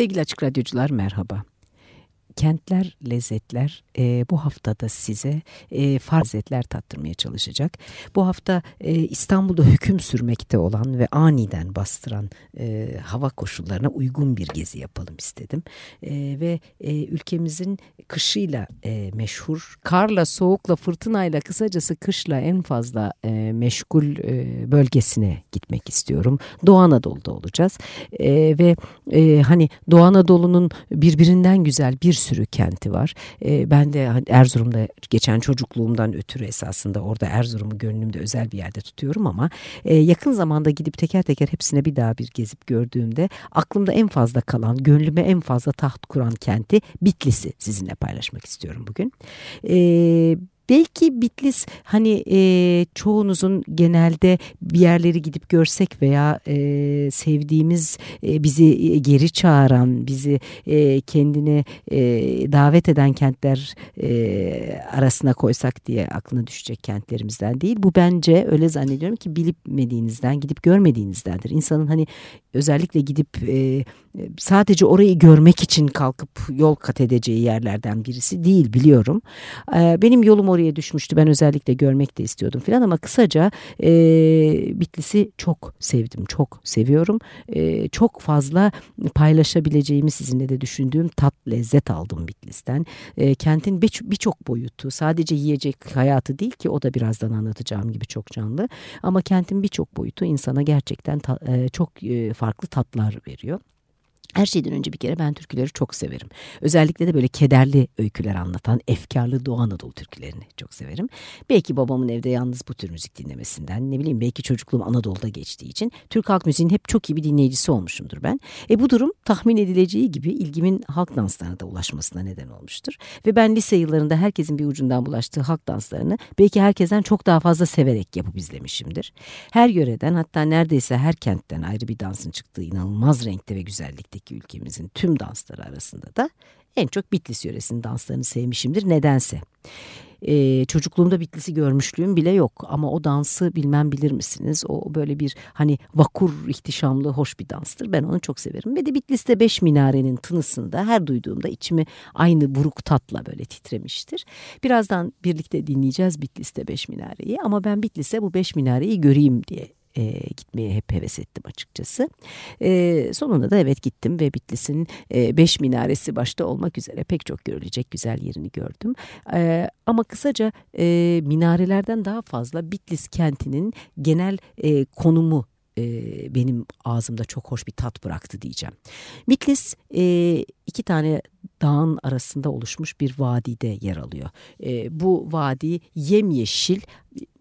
Sevgili Açık Radyocular merhaba. Kentler Lezzetler e, bu haftada size e, farklı lezzetler tattırmaya çalışacak. Bu hafta e, İstanbul'da hüküm sürmekte olan ve aniden bastıran e, hava koşullarına uygun bir gezi yapalım istedim. E, ve e, ülkemizin kışıyla e, meşhur, karla, soğukla, fırtınayla kısacası kışla en fazla e, meşgul e, bölgesine gitmek istiyorum. Doğu Anadolu'da olacağız. E, ve e, hani Doğu Anadolu'nun birbirinden güzel bir sürü kenti var. E, ben de Erzurum'da geçen çocukluğumdan ötürü esasında orada Erzurum'u gönlümde özel bir yerde tutuyorum ama e, yakın zamanda gidip teker teker hepsine bir daha bir gezip gördüğümde aklımda en fazla kalan, gönlüme en fazla taht kuran kenti Bitlis'i sizinle paylaşmak istiyorum bugün. E, Belki Bitlis hani e, çoğunuzun genelde bir yerleri gidip görsek veya e, sevdiğimiz e, bizi geri çağıran, bizi e, kendine e, davet eden kentler e, arasına koysak diye aklına düşecek kentlerimizden değil. Bu bence öyle zannediyorum ki bilmediğinizden, gidip görmediğinizdendir. İnsanın hani özellikle gidip e, sadece orayı görmek için kalkıp yol kat edeceği yerlerden birisi değil biliyorum. E, benim yolum oraya düşmüştü. Ben özellikle görmek de istiyordum falan ama kısaca e, Bitlis'i çok sevdim, çok seviyorum. E, çok fazla paylaşabileceğimi sizinle de düşündüğüm tat, lezzet aldım Bitlis'ten. E, kentin birçok boyutu, sadece yiyecek hayatı değil ki o da birazdan anlatacağım gibi çok canlı. Ama kentin birçok boyutu insana gerçekten ta, e, çok e, farklı tatlar veriyor. Her şeyden önce bir kere ben türküleri çok severim. Özellikle de böyle kederli öyküler anlatan efkarlı Doğu Anadolu türkülerini çok severim. Belki babamın evde yalnız bu tür müzik dinlemesinden ne bileyim belki çocukluğum Anadolu'da geçtiği için Türk halk müziğinin hep çok iyi bir dinleyicisi olmuşumdur ben. E bu durum tahmin edileceği gibi ilgimin halk danslarına da ulaşmasına neden olmuştur. Ve ben lise yıllarında herkesin bir ucundan bulaştığı halk danslarını belki herkesten çok daha fazla severek yapıp izlemişimdir. Her yöreden hatta neredeyse her kentten ayrı bir dansın çıktığı inanılmaz renkte ve güzellikte Türkiye'deki ülkemizin tüm dansları arasında da en çok Bitlis yöresinin danslarını sevmişimdir nedense. Ee, çocukluğumda Bitlis'i görmüşlüğüm bile yok ama o dansı bilmem bilir misiniz? O böyle bir hani vakur, ihtişamlı, hoş bir danstır. Ben onu çok severim. Ve de Bitlis'te Beş Minare'nin tınısını da her duyduğumda içimi aynı buruk tatla böyle titremiştir. Birazdan birlikte dinleyeceğiz Bitlis'te Beş Minare'yi ama ben Bitlis'e bu Beş Minare'yi göreyim diye e, gitmeye hep heves ettim açıkçası. E, sonunda da evet gittim ve Bitlis'in e, beş minaresi başta olmak üzere pek çok görülecek güzel yerini gördüm. E, ama kısaca e, minarelerden daha fazla Bitlis kentinin genel e, konumu e, benim ağzımda çok hoş bir tat bıraktı diyeceğim. Bitlis e, iki tane dağın arasında oluşmuş bir vadide yer alıyor. E, bu vadi yemyeşil.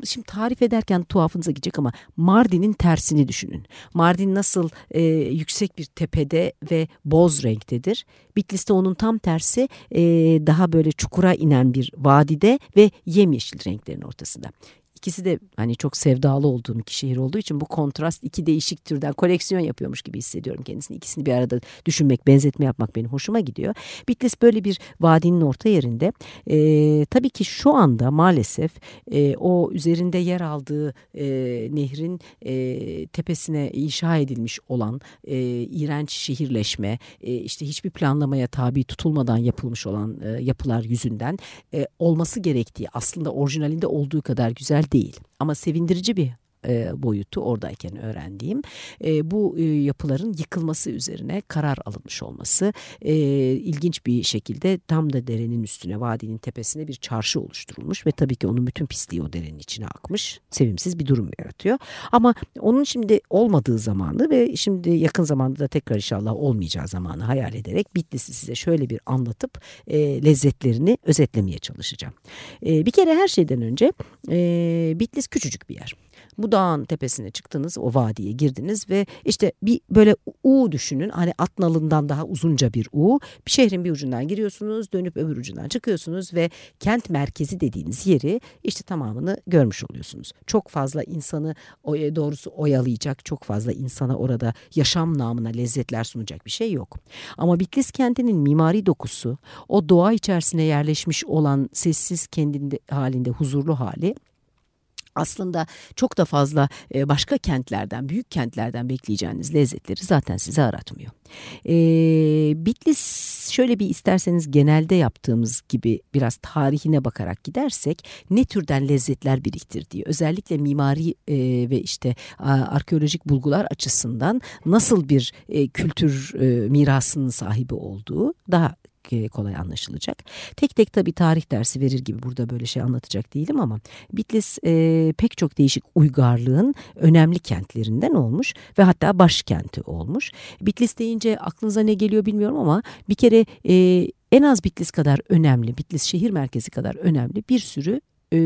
Şimdi tarif ederken tuhafınıza gidecek ama Mardin'in tersini düşünün. Mardin nasıl e, yüksek bir tepede ve boz renktedir. Bitlis'te onun tam tersi e, daha böyle çukura inen bir vadide ve yemyeşil renklerin ortasında. İkisi de hani çok sevdalı olduğum iki şehir olduğu için bu kontrast iki değişik türden koleksiyon yapıyormuş gibi hissediyorum kendisini. İkisini bir arada düşünmek, benzetme yapmak benim hoşuma gidiyor. Bitlis böyle bir vadinin orta yerinde. E, tabii ki şu anda maalesef e, o üzerinde yer aldığı e, nehrin e, tepesine inşa edilmiş olan e, iğrenç şehirleşme, e, işte hiçbir planlamaya tabi tutulmadan yapılmış olan e, yapılar yüzünden e, olması gerektiği aslında orijinalinde olduğu kadar güzel değil. Ama sevindirici bir e, boyutu oradayken öğrendiğim e, bu e, yapıların yıkılması üzerine karar alınmış olması ilginç bir şekilde tam da derenin üstüne vadinin tepesine bir çarşı oluşturulmuş ve tabii ki onun bütün pisliği o derenin içine akmış sevimsiz bir durum yaratıyor ama onun şimdi olmadığı zamanı ve şimdi yakın zamanda da tekrar inşallah olmayacağı zamanı hayal ederek Bitlis'i size şöyle bir anlatıp lezzetlerini özetlemeye çalışacağım. Bir kere her şeyden önce e, Bitlis küçücük bir yer. Bu dağın tepesine çıktınız, o vadiye girdiniz ve işte bir böyle U düşünün. Hani at nalından daha uzunca bir U. Bir şehrin bir ucundan giriyorsunuz, dönüp öbür ucundan çıkıyorsunuz ve kent merkezi dediğiniz yeri işte tamamını görmüş oluyorsunuz. Çok fazla insanı doğrusu oyalayacak, çok fazla insana orada yaşam namına lezzetler sunacak bir şey yok. Ama Bitlis kentinin mimari dokusu, o doğa içerisine yerleşmiş olan sessiz kendinde halinde huzurlu hali aslında çok da fazla başka kentlerden, büyük kentlerden bekleyeceğiniz lezzetleri zaten size aratmıyor. E, Bitlis şöyle bir isterseniz genelde yaptığımız gibi biraz tarihine bakarak gidersek ne türden lezzetler biriktirdiği özellikle mimari e, ve işte arkeolojik bulgular açısından nasıl bir e, kültür e, mirasının sahibi olduğu daha kolay anlaşılacak. Tek tek tabii tarih dersi verir gibi burada böyle şey anlatacak değilim ama Bitlis e, pek çok değişik uygarlığın önemli kentlerinden olmuş ve hatta başkenti olmuş. Bitlis deyince aklınıza ne geliyor bilmiyorum ama bir kere e, en az Bitlis kadar önemli, Bitlis şehir merkezi kadar önemli bir sürü e,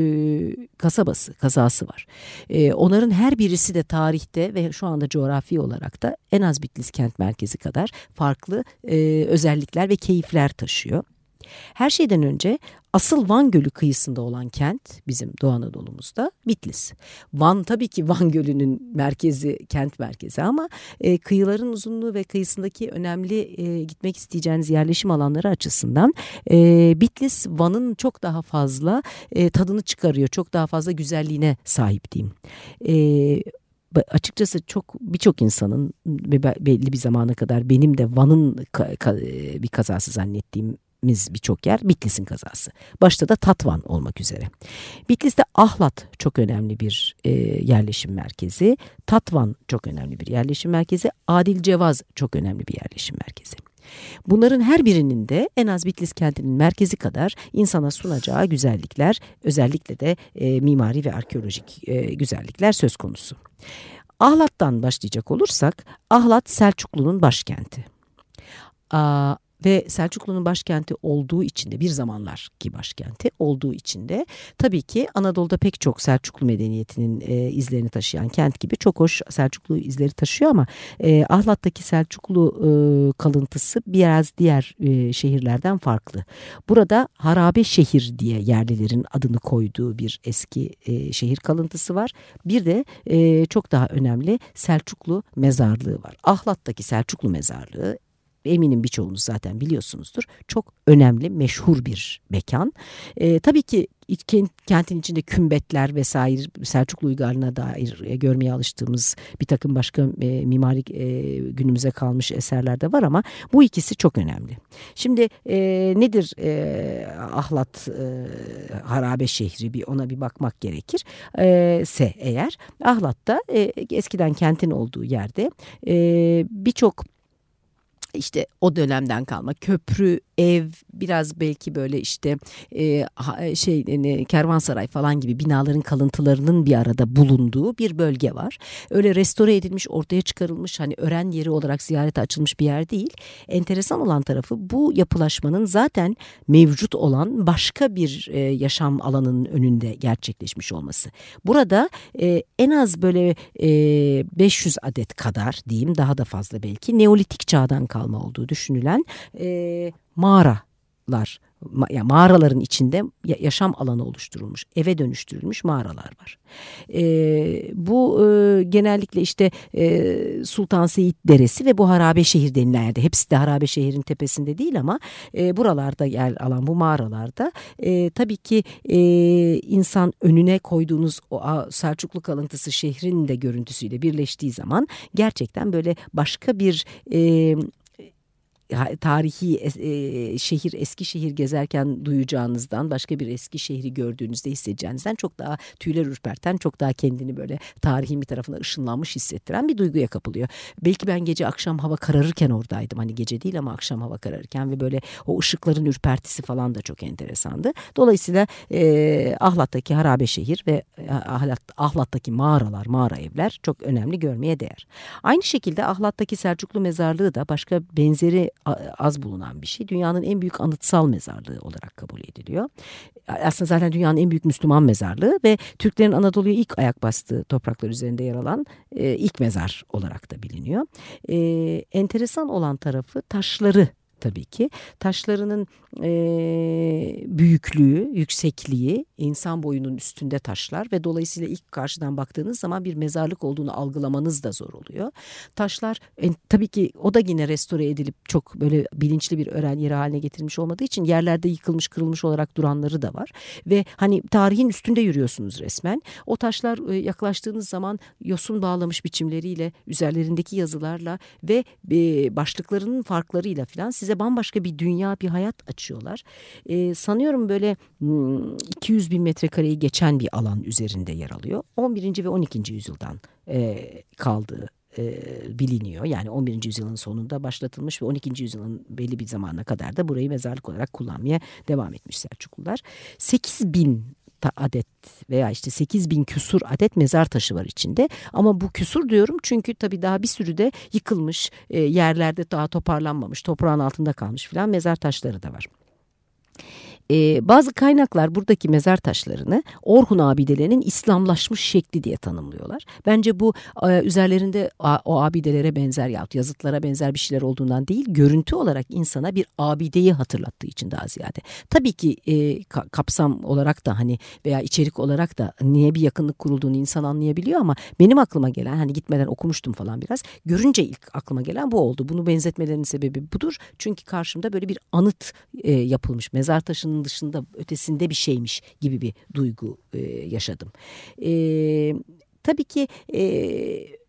kasabası, kazası var. E, onların her birisi de tarihte ve şu anda coğrafi olarak da en az Bitlis kent merkezi kadar farklı e, özellikler ve keyifler taşıyor. Her şeyden önce asıl Van Gölü kıyısında olan kent bizim Doğu Anadolu'muzda Bitlis. Van tabii ki Van Gölü'nün merkezi, kent merkezi ama e, kıyıların uzunluğu ve kıyısındaki önemli e, gitmek isteyeceğiniz yerleşim alanları açısından e, Bitlis Van'ın çok daha fazla e, tadını çıkarıyor. Çok daha fazla güzelliğine sahip diyeyim. E, açıkçası çok birçok insanın belli bir zamana kadar benim de Van'ın bir kazası zannettiğim gittiğimiz birçok yer Bitlis'in kazası. Başta da Tatvan olmak üzere. Bitlis'te Ahlat çok önemli bir e, yerleşim merkezi. Tatvan çok önemli bir yerleşim merkezi. Adil Cevaz çok önemli bir yerleşim merkezi. Bunların her birinin de en az Bitlis kentinin merkezi kadar insana sunacağı güzellikler, özellikle de e, mimari ve arkeolojik e, güzellikler söz konusu. Ahlat'tan başlayacak olursak, Ahlat Selçuklu'nun başkenti. Ve Selçuklu'nun başkenti olduğu için de bir zamanlar ki başkenti olduğu için de tabii ki Anadolu'da pek çok Selçuklu medeniyetinin e, izlerini taşıyan kent gibi çok hoş Selçuklu izleri taşıyor ama e, Ahlat'taki Selçuklu e, kalıntısı biraz diğer e, şehirlerden farklı. Burada harabe şehir diye yerlilerin adını koyduğu bir eski e, şehir kalıntısı var. Bir de e, çok daha önemli Selçuklu mezarlığı var. Ahlat'taki Selçuklu mezarlığı eminim birçoğunuz zaten biliyorsunuzdur. Çok önemli, meşhur bir mekan. E, tabii ki kentin içinde kümbetler vesaire Selçuklu uygarlığına dair e, görmeye alıştığımız bir takım başka e, mimarik e, günümüze kalmış eserler de var ama bu ikisi çok önemli. Şimdi e, nedir e, Ahlat e, harabe şehri bir ona bir bakmak gerekir. E, se eğer Ahlat'ta e, eskiden kentin olduğu yerde e, birçok işte o dönemden kalma köprü, ev, biraz belki böyle işte e, şey yani kervansaray falan gibi binaların kalıntılarının bir arada bulunduğu bir bölge var. Öyle restore edilmiş, ortaya çıkarılmış hani öğren yeri olarak ziyarete açılmış bir yer değil. Enteresan olan tarafı bu yapılaşmanın zaten mevcut olan başka bir e, yaşam alanının önünde gerçekleşmiş olması. Burada e, en az böyle e, 500 adet kadar diyeyim daha da fazla belki Neolitik çağdan kalmış kalma olduğu düşünülen e, mağaralar yani mağaraların içinde yaşam alanı oluşturulmuş, eve dönüştürülmüş mağaralar var. E, bu e, genellikle işte e, Sultan Seyit Deresi ve bu harabe şehir denilen yerde. Hepsi de harabe şehrin tepesinde değil ama e, buralarda yer alan bu mağaralarda e, tabii ki e, insan önüne koyduğunuz o Selçuklu kalıntısı şehrin de görüntüsüyle birleştiği zaman gerçekten böyle başka bir... E, tarihi e, şehir eski şehir gezerken duyacağınızdan başka bir eski şehri gördüğünüzde hissedeceğinizden çok daha tüyler ürperten çok daha kendini böyle tarihin bir tarafına ışınlanmış hissettiren bir duyguya kapılıyor. Belki ben gece akşam hava kararırken oradaydım hani gece değil ama akşam hava kararırken ve böyle o ışıkların ürpertisi falan da çok enteresandı. Dolayısıyla e, Ahlat'taki harabe şehir ve e, Ahlat, Ahlat'taki mağaralar mağara evler çok önemli görmeye değer. Aynı şekilde Ahlat'taki Selçuklu mezarlığı da başka benzeri az bulunan bir şey. Dünyanın en büyük anıtsal mezarlığı olarak kabul ediliyor. Aslında zaten dünyanın en büyük Müslüman mezarlığı ve Türklerin Anadolu'ya ilk ayak bastığı topraklar üzerinde yer alan e, ilk mezar olarak da biliniyor. E, enteresan olan tarafı taşları tabii ki. Taşlarının e, büyüklüğü, yüksekliği insan boyunun üstünde taşlar ve dolayısıyla ilk karşıdan baktığınız zaman bir mezarlık olduğunu algılamanız da zor oluyor. Taşlar e, tabii ki o da yine restore edilip çok böyle bilinçli bir öğren yeri haline getirilmiş olmadığı için yerlerde yıkılmış kırılmış olarak duranları da var. Ve hani tarihin üstünde yürüyorsunuz resmen. O taşlar e, yaklaştığınız zaman yosun bağlamış biçimleriyle üzerlerindeki yazılarla ve e, başlıklarının farklarıyla falan size bambaşka bir dünya bir hayat açıyorlar. E, sanıyorum böyle 200 bin metrekareyi geçen bir alan üzerinde yer alıyor. 11. ve 12. yüzyıldan e, kaldığı e, biliniyor. Yani 11. yüzyılın sonunda başlatılmış ve 12. yüzyılın belli bir zamana kadar da burayı mezarlık olarak kullanmaya devam etmiş Selçuklular. 8 bin adet veya işte 8 bin küsur adet mezar taşı var içinde. Ama bu küsur diyorum çünkü tabii daha bir sürü de yıkılmış e, yerlerde daha toparlanmamış toprağın altında kalmış filan mezar taşları da var. E, bazı kaynaklar buradaki mezar taşlarını Orhun abidelerinin İslamlaşmış şekli diye tanımlıyorlar. Bence bu e, üzerlerinde a, o abidelere benzer yahut yazıtlara benzer bir şeyler olduğundan değil, görüntü olarak insana bir abideyi hatırlattığı için daha ziyade. Tabii ki e, ka, kapsam olarak da hani veya içerik olarak da niye bir yakınlık kurulduğunu insan anlayabiliyor ama benim aklıma gelen hani gitmeden okumuştum falan biraz. Görünce ilk aklıma gelen bu oldu. Bunu benzetmelerinin sebebi budur. Çünkü karşımda böyle bir anıt e, yapılmış mezar taşının dışında ötesinde bir şeymiş gibi bir duygu e, yaşadım. E, tabii ki e,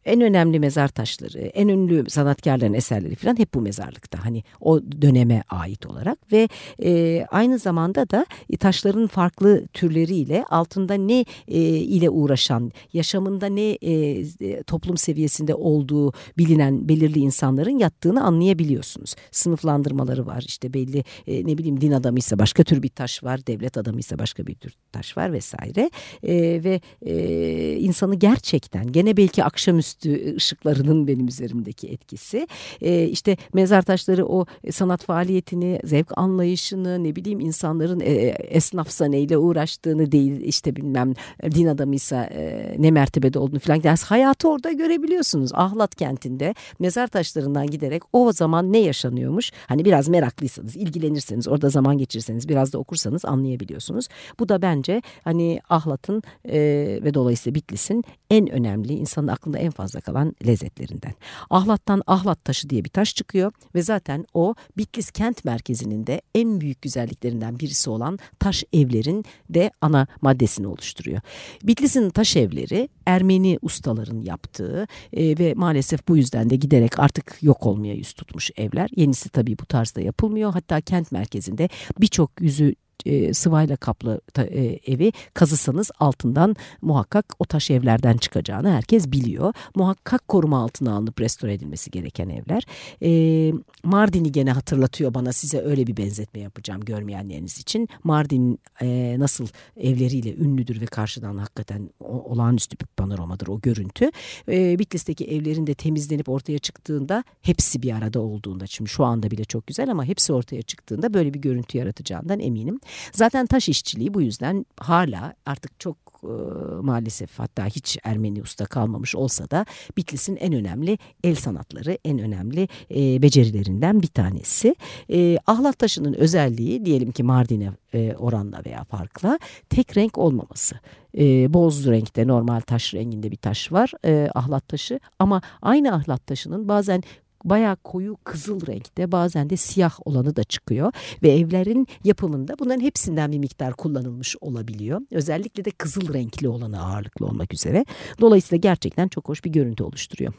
en önemli mezar taşları, en ünlü sanatkarların eserleri falan hep bu mezarlıkta. Hani o döneme ait olarak ve e, aynı zamanda da taşların farklı türleriyle altında ne e, ile uğraşan, yaşamında ne e, toplum seviyesinde olduğu bilinen belirli insanların yattığını anlayabiliyorsunuz. Sınıflandırmaları var. İşte belli e, ne bileyim din adamıysa başka tür bir taş var, devlet adamıysa başka bir tür taş var vesaire. E, ve e, insanı gerçekten gene belki akşamüstü üstü ışıklarının benim üzerimdeki etkisi. E, işte mezar taşları o sanat faaliyetini, zevk anlayışını, ne bileyim insanların e, esnafsa neyle uğraştığını değil işte bilmem din adamıysa e, ne mertebede olduğunu falan. Yani hayatı orada görebiliyorsunuz. Ahlat kentinde mezar taşlarından giderek o zaman ne yaşanıyormuş? Hani biraz meraklıysanız, ilgilenirseniz, orada zaman geçirirseniz, biraz da okursanız anlayabiliyorsunuz. Bu da bence hani Ahlat'ın e, ve dolayısıyla Bitlis'in en önemli, insanın aklında en fazla fazla kalan lezzetlerinden. Ahlat'tan ahlat taşı diye bir taş çıkıyor ve zaten o Bitlis kent merkezinin de en büyük güzelliklerinden birisi olan taş evlerin de ana maddesini oluşturuyor. Bitlis'in taş evleri Ermeni ustaların yaptığı e, ve maalesef bu yüzden de giderek artık yok olmaya yüz tutmuş evler. Yenisi tabii bu tarzda yapılmıyor. Hatta kent merkezinde birçok yüzü e, sıvayla kaplı ta, e, evi kazısanız altından muhakkak o taş evlerden çıkacağını herkes biliyor. Muhakkak koruma altına alınıp restore edilmesi gereken evler. E, Mardin'i gene hatırlatıyor bana size öyle bir benzetme yapacağım görmeyenleriniz için. Mardin e, nasıl evleriyle ünlüdür ve karşıdan hakikaten olağanüstü bir panoramadır o görüntü. E, Bitlis'teki evlerin de temizlenip ortaya çıktığında hepsi bir arada olduğunda şimdi şu anda bile çok güzel ama hepsi ortaya çıktığında böyle bir görüntü yaratacağından eminim. Zaten taş işçiliği bu yüzden hala artık çok e, maalesef hatta hiç Ermeni usta kalmamış olsa da Bitlis'in en önemli el sanatları, en önemli e, becerilerinden bir tanesi. E, ahlat taşının özelliği diyelim ki Mardin'e oranla veya farkla tek renk olmaması. E, boz renkte normal taş renginde bir taş var ahlat taşı ama aynı ahlat taşının bazen bayağı koyu kızıl renkte bazen de siyah olanı da çıkıyor ve evlerin yapımında bunların hepsinden bir miktar kullanılmış olabiliyor. Özellikle de kızıl renkli olanı ağırlıklı olmak üzere. Dolayısıyla gerçekten çok hoş bir görüntü oluşturuyor.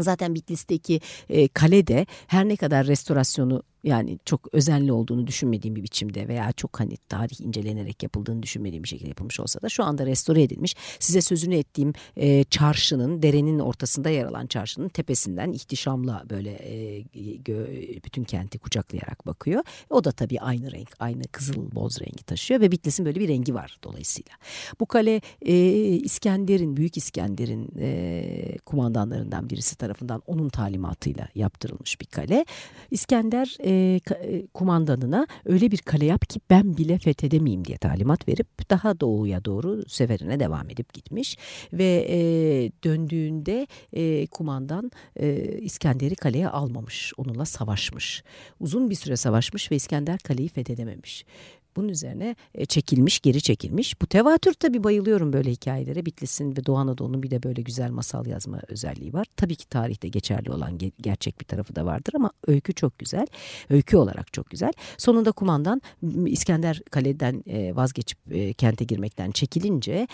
Zaten Bitlis'teki e, kale de her ne kadar restorasyonu yani çok özenli olduğunu düşünmediğim bir biçimde veya çok hani tarih incelenerek yapıldığını düşünmediğim bir şekilde yapılmış olsa da şu anda restore edilmiş. Size sözünü ettiğim e, çarşının, derenin ortasında yer alan çarşının tepesinden ihtişamla böyle e, gö, bütün kenti kucaklayarak bakıyor. O da tabii aynı renk, aynı kızıl boz rengi taşıyor ve Bitlis'in böyle bir rengi var dolayısıyla. Bu kale e, İskender'in, Büyük İskender'in e, kumandanlarından birisi tarafından onun talimatıyla yaptırılmış bir kale. İskender e, kumandanına öyle bir kale yap ki ben bile fethedemeyeyim diye talimat verip daha doğuya doğru seferine devam edip gitmiş ve e, döndüğünde e, kumandan e, İskender'i kaleye almamış onunla savaşmış. Uzun bir süre savaşmış ve İskender kaleyi fethedememiş bunun üzerine e, çekilmiş, geri çekilmiş. Bu tevatür tabii bayılıyorum böyle hikayelere. Bitlis'in ve Doğu Anadolu'nun bir de böyle güzel masal yazma özelliği var. Tabii ki tarihte geçerli olan gerçek bir tarafı da vardır ama öykü çok güzel. Öykü olarak çok güzel. Sonunda kumandan İskender Kale'den e, vazgeçip e, kente girmekten çekilince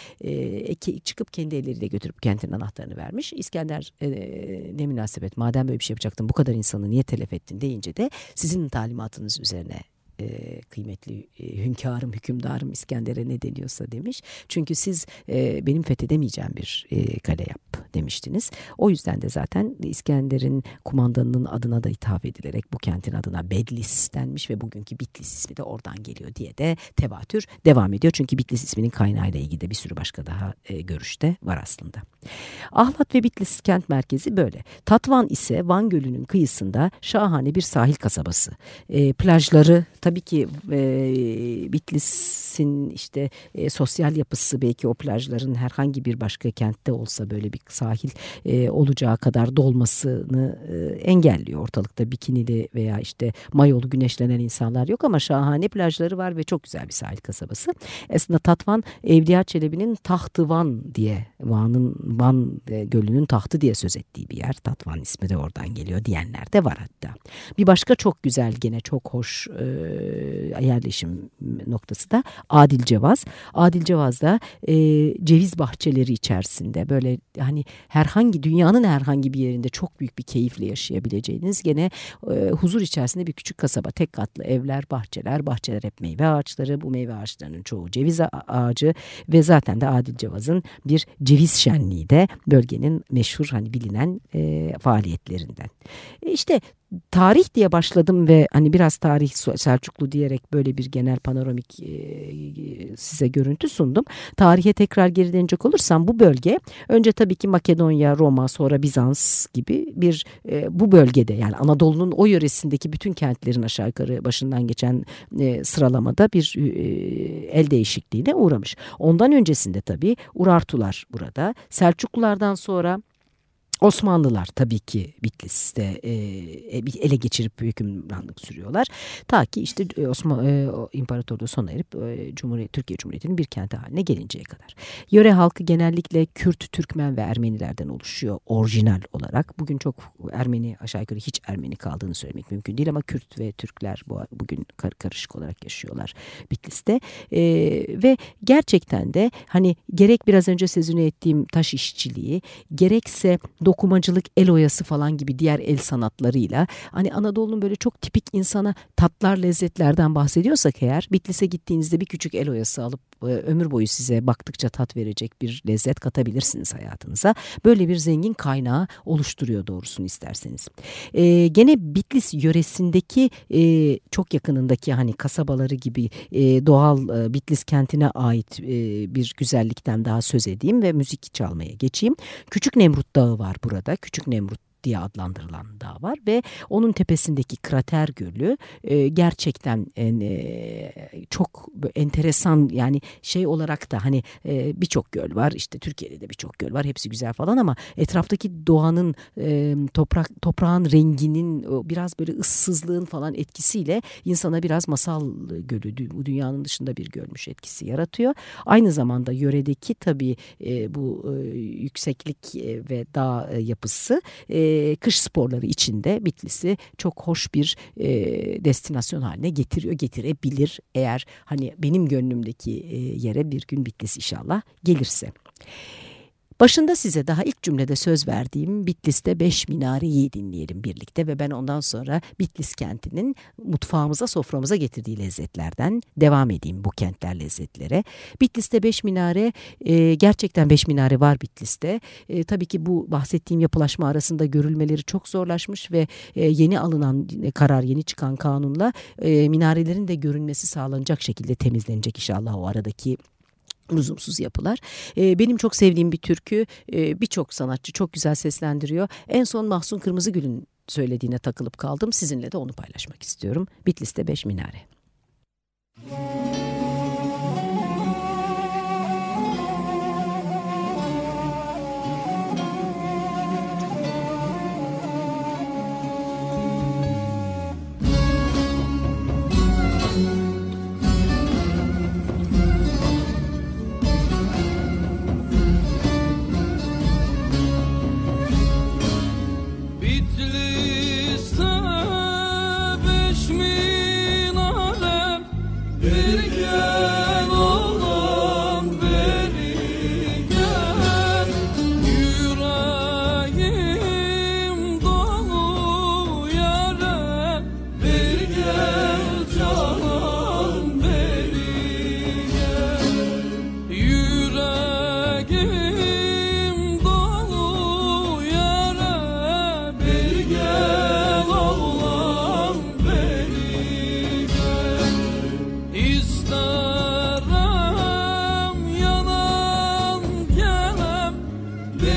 çıkıp kendi elleriyle götürüp kentin anahtarını vermiş. İskender ne münasebet madem böyle bir şey yapacaktın bu kadar insanı niye telef ettin deyince de sizin talimatınız üzerine e, kıymetli e, hünkârım, hükümdarım İskender'e ne deniyorsa demiş. Çünkü siz e, benim fethedemeyeceğim bir e, kale yap demiştiniz. O yüzden de zaten İskender'in kumandanının adına da hitap edilerek bu kentin adına Bedlis denmiş ve bugünkü Bitlis ismi de oradan geliyor diye de tevatür devam ediyor. Çünkü Bitlis isminin kaynağıyla ilgili de bir sürü başka daha e, görüşte var aslında. Ahlat ve Bitlis kent merkezi böyle. Tatvan ise Van Gölü'nün kıyısında şahane bir sahil kasabası. E, plajları tabii ki e, Bitlis'in işte e, sosyal yapısı belki o plajların herhangi bir başka kentte olsa böyle bir sahil e, olacağı kadar dolmasını e, engelliyor. Ortalıkta bikinili veya işte mayolu güneşlenen insanlar yok ama şahane plajları var ve çok güzel bir sahil kasabası. Aslında Tatvan Evliya Çelebi'nin Tahtı Van diye Van'ın Van e, Gölü'nün tahtı diye söz ettiği bir yer. Tatvan ismi de oradan geliyor diyenler de var hatta. Bir başka çok güzel gene çok hoş e, yerleşim noktası da Adil Cevaz. Adil Cevaz'da e, ceviz bahçeleri içerisinde böyle hani herhangi dünyanın herhangi bir yerinde çok büyük bir keyifle yaşayabileceğiniz gene e, huzur içerisinde bir küçük kasaba. Tek katlı evler, bahçeler, bahçeler hep meyve ağaçları. Bu meyve ağaçlarının çoğu ceviz ağacı ve zaten de Adil Cevaz'ın bir ceviz şenliği de bölgenin meşhur hani bilinen e, faaliyetlerinden. E işte tarih diye başladım ve hani biraz tarih Selçuklu diyerek böyle bir genel panoramik e, size görüntü sundum. Tarihe tekrar geri dönecek olursam bu bölge önce tabii ki Makedonya, Roma sonra Bizans gibi bir e, bu bölgede yani Anadolu'nun o yöresindeki bütün kentlerin aşağı yukarı başından geçen e, sıralamada bir el değişikliğine uğramış. Ondan öncesinde tabii Urartular burada. Selçuklulardan sonra Osmanlılar tabii ki Bitlis'te e, e ele geçirip hükümranlık sürüyorlar. Ta ki işte e, Osmanlı e, İmparatorluğu sona erip Cumhuriyet, Türkiye Cumhuriyeti'nin bir kenti haline gelinceye kadar. Yöre halkı genellikle Kürt, Türkmen ve Ermenilerden oluşuyor orijinal olarak. Bugün çok Ermeni aşağı yukarı hiç Ermeni kaldığını söylemek mümkün değil ama Kürt ve Türkler bu, bugün kar, karışık olarak yaşıyorlar Bitlis'te. Ve gerçekten de hani gerek biraz önce sözünü ettiğim taş işçiliği gerekse dokumacılık, el oyası falan gibi diğer el sanatlarıyla hani Anadolu'nun böyle çok tipik insana tatlar, lezzetlerden bahsediyorsak eğer Bitlis'e gittiğinizde bir küçük el oyası alıp e, ömür boyu size baktıkça tat verecek bir lezzet katabilirsiniz hayatınıza. Böyle bir zengin kaynağı oluşturuyor doğrusunu isterseniz. Ee, gene Bitlis yöresindeki e, çok yakınındaki hani kasabaları gibi e, doğal e, Bitlis kentine ait e, bir güzellikten daha söz edeyim ve müzik çalmaya geçeyim. Küçük Nemrut Dağı var burada. Küçük Nemrut diye adlandırılan dağ var ve onun tepesindeki krater gölü e, gerçekten e, çok enteresan yani şey olarak da hani e, birçok göl var işte Türkiye'de de birçok göl var hepsi güzel falan ama etraftaki doğanın e, toprak toprağın renginin biraz böyle ıssızlığın falan etkisiyle insana biraz masal gölü bu dünyanın dışında bir gölmüş etkisi yaratıyor. Aynı zamanda yöredeki tabii e, bu e, yükseklik e, ve dağ e, yapısı e, kış sporları içinde Bitlis'i çok hoş bir e, destinasyon haline getiriyor, getirebilir. Eğer hani benim gönlümdeki e, yere bir gün Bitlis inşallah gelirse. Başında size daha ilk cümlede söz verdiğim Bitlis'te beş minareyi dinleyelim birlikte ve ben ondan sonra Bitlis kentinin mutfağımıza soframıza getirdiği lezzetlerden devam edeyim bu kentler lezzetlere. Bitlis'te beş minare e, gerçekten beş minare var Bitlis'te. E, tabii ki bu bahsettiğim yapılaşma arasında görülmeleri çok zorlaşmış ve e, yeni alınan karar yeni çıkan kanunla e, minarelerin de görünmesi sağlanacak şekilde temizlenecek inşallah o aradaki lüzumsuz yapılar. E, benim çok sevdiğim bir türkü e, birçok sanatçı çok güzel seslendiriyor. En son Mahsun Kırmızıgül'ün söylediğine takılıp kaldım. Sizinle de onu paylaşmak istiyorum. Bitlis'te Beş Minare. Müzik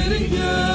Seni gel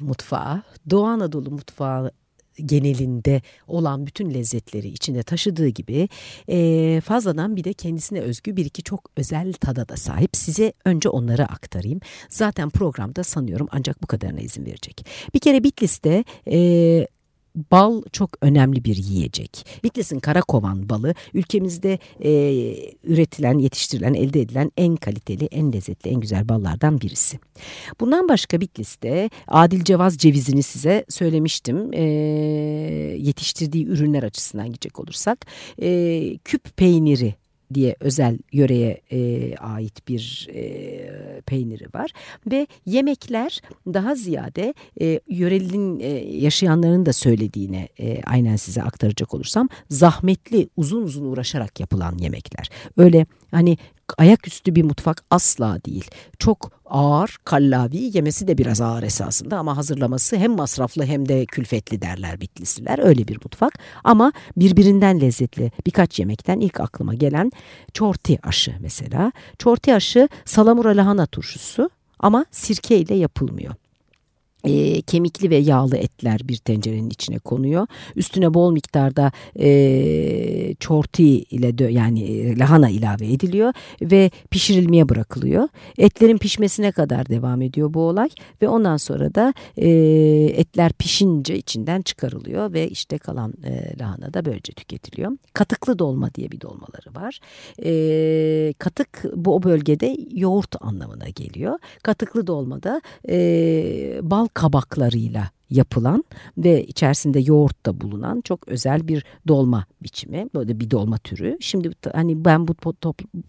mutfağı, Doğu Anadolu mutfağı genelinde olan bütün lezzetleri içinde taşıdığı gibi e, fazladan bir de kendisine özgü bir iki çok özel tada da sahip. Size önce onları aktarayım. Zaten programda sanıyorum ancak bu kadarına izin verecek. Bir kere Bitlis'te e, Bal çok önemli bir yiyecek. Bitlis'in Karakovan balı ülkemizde e, üretilen, yetiştirilen, elde edilen en kaliteli, en lezzetli, en güzel ballardan birisi. Bundan başka Bitlis'te Adil Cevaz cevizini size söylemiştim. E, yetiştirdiği ürünler açısından gidecek olursak. E, küp peyniri diye özel yöreye e, ait bir e, peyniri var. Ve yemekler daha ziyade e, yörelinin e, yaşayanların da söylediğine e, aynen size aktaracak olursam zahmetli uzun uzun uğraşarak yapılan yemekler. Öyle hani ayaküstü bir mutfak asla değil. Çok ağır, kallavi, yemesi de biraz ağır esasında ama hazırlaması hem masraflı hem de külfetli derler Bitlisliler. Öyle bir mutfak ama birbirinden lezzetli birkaç yemekten ilk aklıma gelen çorti aşı mesela. Çorti aşı salamura lahana turşusu ama sirke ile yapılmıyor e, kemikli ve yağlı etler bir tencerenin içine konuyor. Üstüne bol miktarda e, çorti ile de, yani e, lahana ilave ediliyor ve pişirilmeye bırakılıyor. Etlerin pişmesine kadar devam ediyor bu olay ve ondan sonra da e, etler pişince içinden çıkarılıyor ve işte kalan e, lahana da böylece tüketiliyor. Katıklı dolma diye bir dolmaları var. E, katık bu o bölgede yoğurt anlamına geliyor. Katıklı dolmada e, bal kabaklarıyla yapılan ve içerisinde yoğurt da bulunan çok özel bir dolma biçimi. Böyle bir dolma türü. Şimdi hani ben bu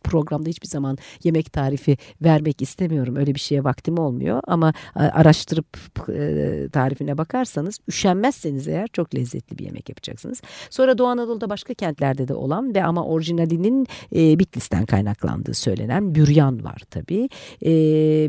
programda hiçbir zaman yemek tarifi vermek istemiyorum. Öyle bir şeye vaktim olmuyor ama araştırıp e, tarifine bakarsanız üşenmezseniz eğer çok lezzetli bir yemek yapacaksınız. Sonra Doğu Anadolu'da başka kentlerde de olan ve ama orijinalinin e, Bitlis'ten kaynaklandığı söylenen büryan var tabii. E,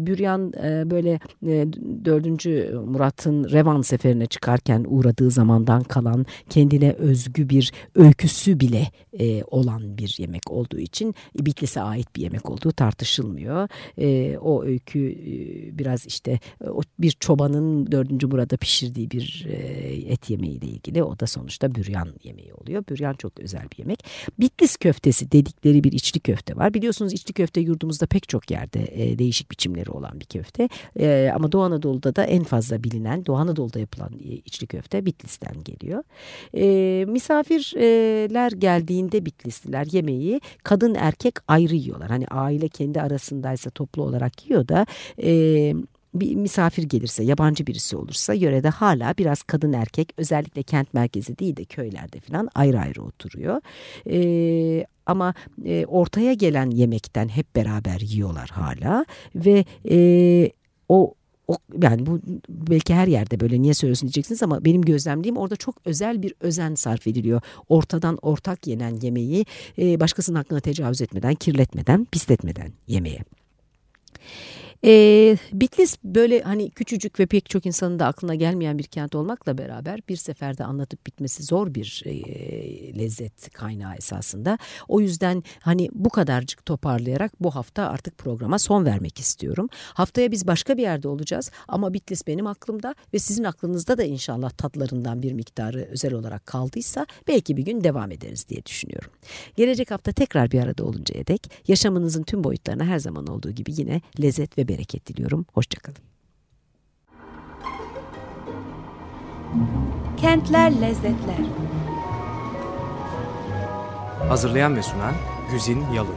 büryan e, böyle e, 4. Murat'ın Revan Yunan seferine çıkarken uğradığı zamandan kalan kendine özgü bir öyküsü bile e, olan bir yemek olduğu için Bitlis'e ait bir yemek olduğu tartışılmıyor. E, o öykü e, biraz işte o bir çobanın 4. Murat'a pişirdiği bir e, et yemeğiyle ilgili o da sonuçta büryan yemeği oluyor. Büryan çok özel bir yemek. Bitlis köftesi dedikleri bir içli köfte var. Biliyorsunuz içli köfte yurdumuzda pek çok yerde e, değişik biçimleri olan bir köfte. E, ama Doğu Anadolu'da da en fazla bilinen Doğu Anadolu Anadolu'da yapılan e, içli köfte Bitlis'ten geliyor. E, misafirler geldiğinde Bitlisliler yemeği kadın erkek ayrı yiyorlar. Hani aile kendi arasındaysa toplu olarak yiyor da... E, bir misafir gelirse, yabancı birisi olursa yörede hala biraz kadın erkek özellikle kent merkezi değil de köylerde falan ayrı ayrı oturuyor. Ee, ama e, ortaya gelen yemekten hep beraber yiyorlar hala ve e, o yani bu belki her yerde böyle niye söylüyorsun diyeceksiniz ama benim gözlemlediğim orada çok özel bir özen sarf ediliyor. Ortadan ortak yenen yemeği başkasının hakkına tecavüz etmeden, kirletmeden, pisletmeden yemeye. E, Bitlis böyle hani küçücük ve pek çok insanın da aklına gelmeyen bir kent olmakla beraber bir seferde anlatıp bitmesi zor bir e, lezzet kaynağı esasında. O yüzden hani bu kadarcık toparlayarak bu hafta artık programa son vermek istiyorum. Haftaya biz başka bir yerde olacağız ama Bitlis benim aklımda ve sizin aklınızda da inşallah tatlarından bir miktarı özel olarak kaldıysa belki bir gün devam ederiz diye düşünüyorum. Gelecek hafta tekrar bir arada oluncaya dek yaşamınızın tüm boyutlarına her zaman olduğu gibi yine lezzet ve bereket diliyorum. Hoşçakalın. Kentler Lezzetler Hazırlayan ve sunan Güzin Yalın